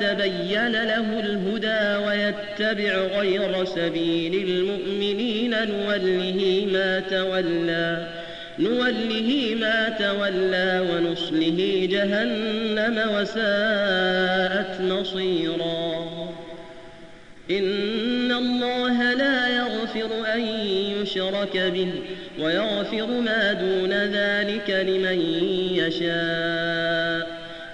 تبين له الهدى ويتبع غير سبيل المؤمنين نوله ما تولى نوله ما تولى ونصله جهنم وساءت مصيرا. إن الله لا يغفر أن يشرك به ويغفر ما دون ذلك لمن يشاء.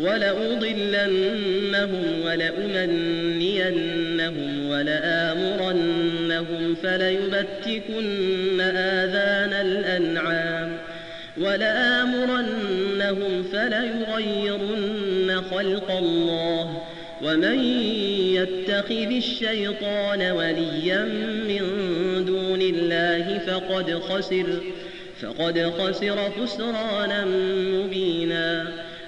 ولأضلنهم ولأمنينهم ولآمرنهم فليبتكن آذان الأنعام ولآمرنهم فليغيرن خلق الله ومن يتخذ الشيطان وليا من دون الله فقد خسر فقد خسر خسرانا مبينا